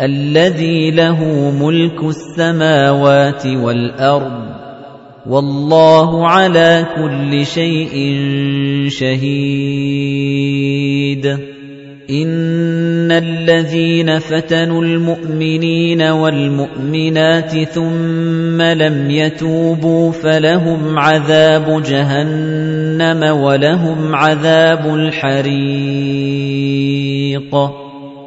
الذي له ملك السماوات والأرض والله على كل شيء شهيد. إن الذين فتنوا المؤمنين والمؤمنات ثم لم يتوبوا فلهم عذاب جهنم ولهم عذاب الحريق.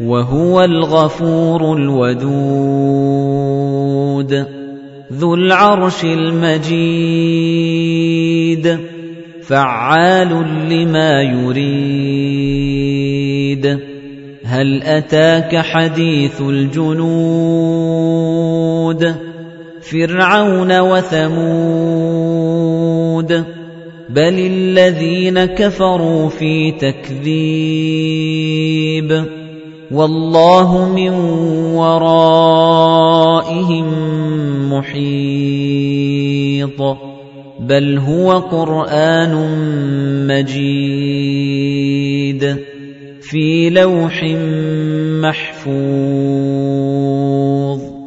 وَهُوَ الْغَفُورُ الْوَدُودُ ذُو الْعَرْشِ الْمَجِيدُ فَعَّالٌ لِّمَا يُرِيدُ. هَلْ أَتَاكَ حَدِيثُ الْجُنُودِ؟ فِرْعَوْنَ وَثَمُودَ بَلِ الَّذِينَ كَفَرُوا فِي تَكْذِيبٍ. وَاللَّهُ مِن وَرَائِهِم مُحِيطٌ. بَلْ هُوَ قُرْآنٌ مَّجِيدٌ فِي لَوْحٍ مَّحْفُوظٍ.